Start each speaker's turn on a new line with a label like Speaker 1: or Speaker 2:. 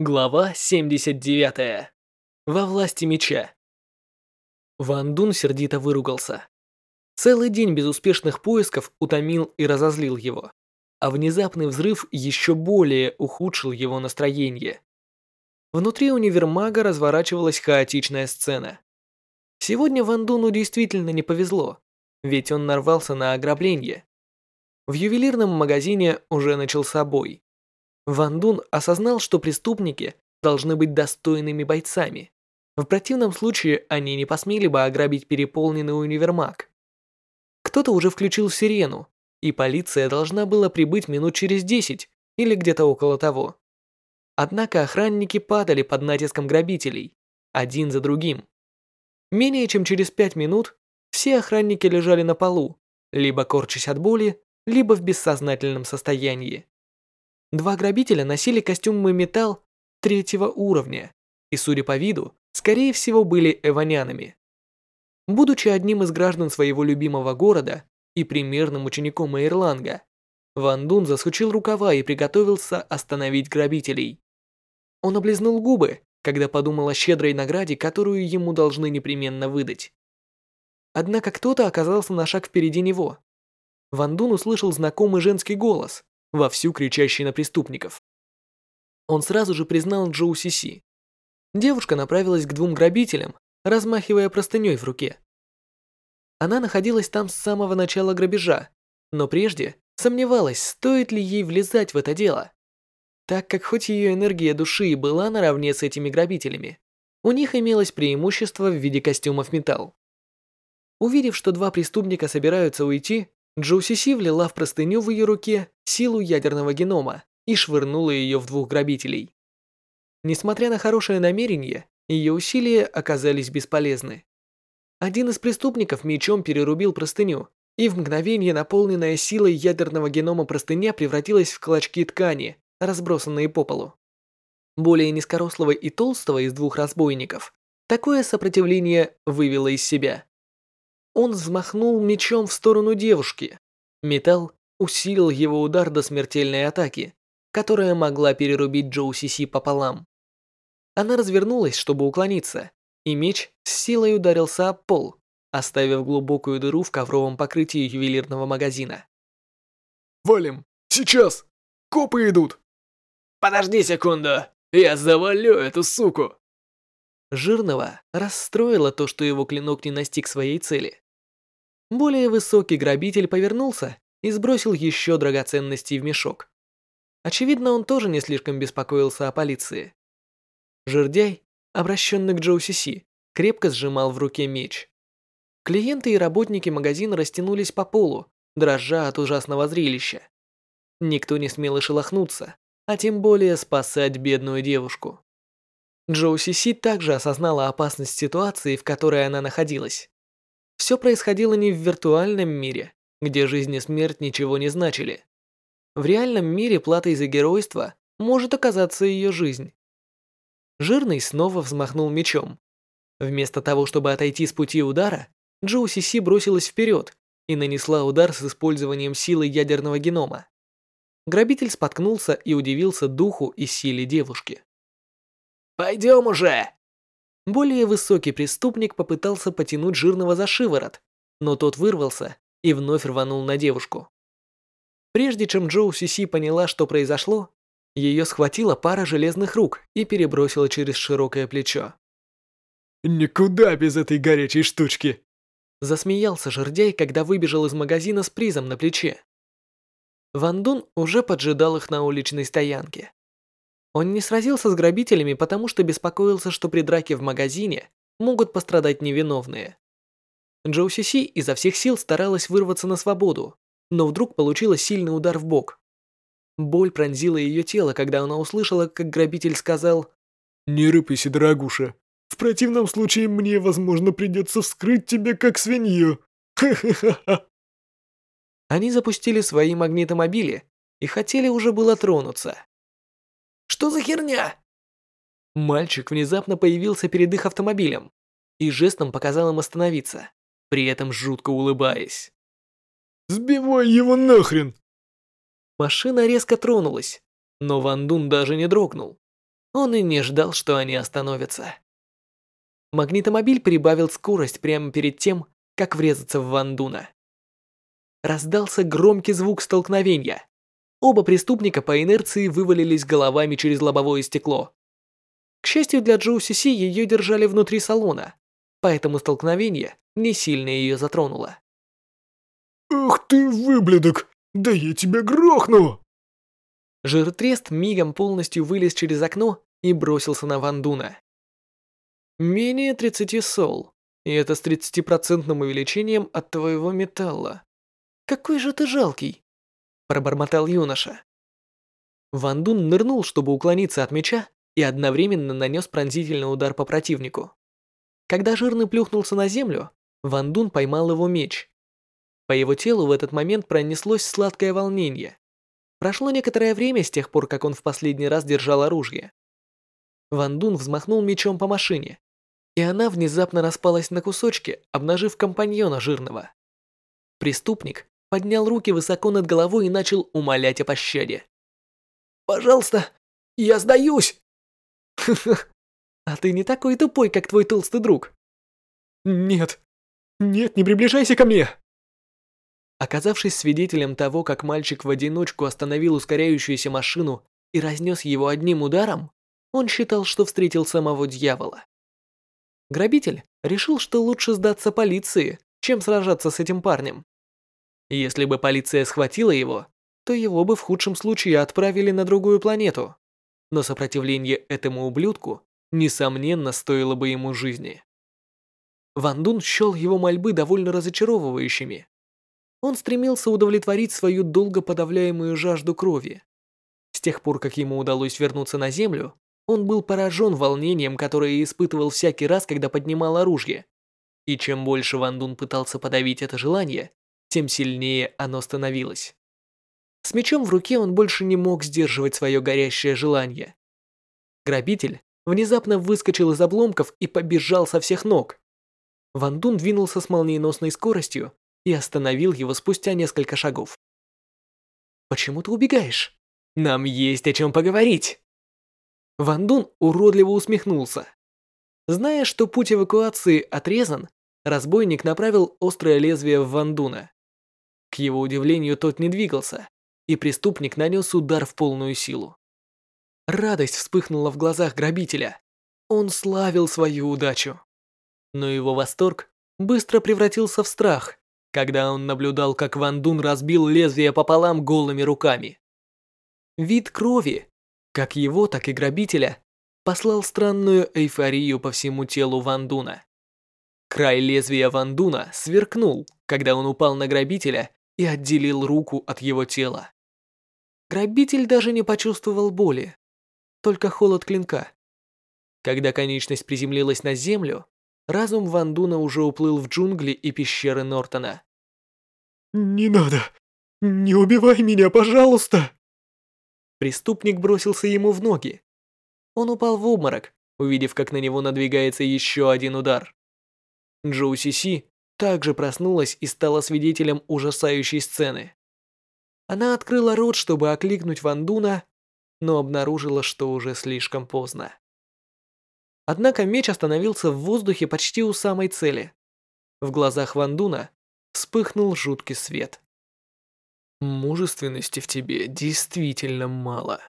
Speaker 1: Глава 79. Во власти меча. Ван Дун сердито выругался. Целый день безуспешных поисков утомил и разозлил его, а внезапный взрыв еще более ухудшил его настроение. Внутри универмага разворачивалась хаотичная сцена. Сегодня Ван Дуну действительно не повезло, ведь он нарвался на ограбление. В ювелирном магазине уже начался бой. Ван Дун осознал, что преступники должны быть достойными бойцами. В противном случае они не посмели бы ограбить переполненный универмаг. Кто-то уже включил сирену, и полиция должна была прибыть минут через 10 или где-то около того. Однако охранники падали под натиском грабителей, один за другим. Менее чем через 5 минут все охранники лежали на полу, либо корчась от боли, либо в бессознательном состоянии. Два грабителя носили костюмы металл третьего уровня и, судя по виду, скорее всего были эванянами. Будучи одним из граждан своего любимого города и примерным учеником Эйрланга, Ван Дун засучил рукава и приготовился остановить грабителей. Он облизнул губы, когда подумал о щедрой награде, которую ему должны непременно выдать. Однако кто-то оказался на шаг впереди него. Ван Дун услышал знакомый женский голос, вовсю кричащий на преступников. Он сразу же признал Джоу Сиси. Девушка направилась к двум грабителям, размахивая простыней в руке. Она находилась там с самого начала грабежа, но прежде сомневалась, стоит ли ей влезать в это дело. Так как хоть ее энергия души и была наравне с этими грабителями, у них имелось преимущество в виде костюмов металл. Увидев, что два преступника собираются уйти, Джоусиси влила в простыню в ее руке силу ядерного генома и швырнула ее в двух грабителей. Несмотря на хорошее намерение, ее усилия оказались бесполезны. Один из преступников мечом перерубил простыню, и в мгновение наполненная силой ядерного генома простыня превратилась в клочки ткани, разбросанные по полу. Более низкорослого и толстого из двух разбойников такое сопротивление вывело из себя. Он взмахнул мечом в сторону девушки. Металл усилил его удар до смертельной атаки, которая могла перерубить Джоу Сиси пополам. Она развернулась, чтобы уклониться, и меч с силой ударился об пол, оставив глубокую дыру в ковровом покрытии ювелирного магазина.
Speaker 2: «Валим! Сейчас! Копы идут!»
Speaker 1: «Подожди секунду! Я завалю эту суку!» Жирного расстроило то, что его клинок не настиг своей цели. Более высокий грабитель повернулся и сбросил еще драгоценностей в мешок. Очевидно, он тоже не слишком беспокоился о полиции. Жердяй, обращенный к Джоу Сиси, крепко сжимал в руке меч. Клиенты и работники магазина растянулись по полу, дрожа от ужасного зрелища. Никто не смел и шелохнуться, а тем более спасать бедную девушку. Джоу Сиси также осознала опасность ситуации, в которой она находилась. Все происходило не в виртуальном мире, где жизнь и смерть ничего не значили. В реальном мире платой за геройство может оказаться ее жизнь. Жирный снова взмахнул мечом. Вместо того, чтобы отойти с пути удара, Джоу Сиси бросилась вперед и нанесла удар с использованием силы ядерного генома. Грабитель споткнулся и удивился духу и силе девушки. «Пойдем уже!» Более высокий преступник попытался потянуть жирного за шиворот, но тот вырвался и вновь рванул на девушку. Прежде чем Джоу Сиси поняла, что произошло, ее схватила пара железных рук и перебросила через широкое плечо.
Speaker 2: «Никуда без этой горячей штучки!»
Speaker 1: Засмеялся жердяй, когда выбежал из магазина с призом на плече. Ван Дун уже поджидал их на уличной стоянке. Он не сразился с грабителями, потому что беспокоился, что при драке в магазине могут пострадать невиновные. Джоу Си изо всех сил старалась вырваться на свободу, но вдруг получила сильный удар в бок. Боль пронзила ее тело, когда она услышала, как грабитель сказал
Speaker 2: «Не рыпайся, дорогуша. В противном случае мне, возможно, придется вскрыть тебя как свинью. Ха-ха-ха».
Speaker 1: Они запустили свои магнитомобили и хотели уже было тронуться, что за херня?» Мальчик внезапно появился перед их автомобилем и жестом показал им остановиться, при этом жутко улыбаясь.
Speaker 2: «Сбивай его нахрен!»
Speaker 1: Машина резко тронулась, но Ван Дун даже не дрогнул. Он и не ждал, что они остановятся. Магнитомобиль прибавил скорость прямо перед тем, как врезаться в Вандуна. Раздался громкий звук столкновения. Оба преступника по инерции вывалились головами через лобовое стекло. К счастью для Джоу Сиси, ее держали внутри салона, поэтому столкновение не сильно ее затронуло.
Speaker 2: «Ах ты, выблядок! Да я тебя грохну!»
Speaker 1: Жиртрест мигом полностью вылез через окно и бросился на Вандуна. Менее 30 сол, и это с 30% увеличением от твоего металла. Какой же ты жалкий, пробормотал юноша. Вандун нырнул, чтобы уклониться от меча, и одновременно нанес пронзительный удар по противнику. Когда жирный плюхнулся на землю, Вандун поймал его меч. По его телу в этот момент пронеслось сладкое волнение. Прошло некоторое время с тех пор, как он в последний раз держал оружие. Ван Дун взмахнул мечом по машине, и она внезапно распалась на кусочки, обнажив компаньона жирного. Преступник поднял руки высоко над головой и начал умолять о пощаде. «Пожалуйста, я сдаюсь!» а ты не такой тупой, как твой толстый друг».
Speaker 2: «Нет, нет, не приближайся ко мне!»
Speaker 1: Оказавшись свидетелем того, как мальчик в одиночку остановил ускоряющуюся машину и разнес его одним ударом, он считал, что встретил самого дьявола. Грабитель решил, что лучше сдаться полиции, чем сражаться с этим парнем. Если бы полиция схватила его, то его бы в худшем случае отправили на другую планету. Но сопротивление этому ублюдку, несомненно, стоило бы ему жизни. Ван Дун счел его мольбы довольно разочаровывающими. Он стремился удовлетворить свою долго подавляемую жажду крови. С тех пор, как ему удалось вернуться на Землю, он был поражен волнением, которое испытывал всякий раз, когда поднимал оружие. И чем больше Ван Дун пытался подавить это желание, тем сильнее оно становилось. С мечом в руке он больше не мог сдерживать свое горящее желание. Грабитель внезапно выскочил из обломков и побежал со всех ног. Ван Дун двинулся с молниеносной скоростью, и остановил его спустя несколько шагов. «Почему ты убегаешь? Нам есть о чем поговорить!» Ван Дун уродливо усмехнулся. Зная, что путь эвакуации отрезан, разбойник направил острое лезвие в Ван Дуна. К его удивлению, тот не двигался, и преступник нанес удар в полную силу. Радость вспыхнула в глазах грабителя. Он славил свою удачу. Но его восторг быстро превратился в страх, когда он наблюдал, как Ван Дун разбил лезвие пополам голыми руками. Вид крови, как его, так и грабителя, послал странную эйфорию по всему телу Ван Дуна. Край лезвия Ван Дуна сверкнул, когда он упал на грабителя и отделил руку от его тела. Грабитель даже не почувствовал боли, только холод клинка. Когда конечность приземлилась на землю, разум Ван Дуна уже уплыл в джунгли и пещеры Нортона.
Speaker 2: «Не надо! Не убивай меня, пожалуйста!»
Speaker 1: Преступник бросился ему в ноги. Он упал в обморок, увидев, как на него надвигается еще один удар. Джоу Си Си также проснулась и стала свидетелем ужасающей сцены. Она открыла рот, чтобы окликнуть Ван Дуна, но обнаружила, что уже слишком поздно. Однако меч остановился в воздухе почти у самой цели. В глазах Ван Дуна вспыхнул жуткий свет. Мужественности в тебе действительно мало.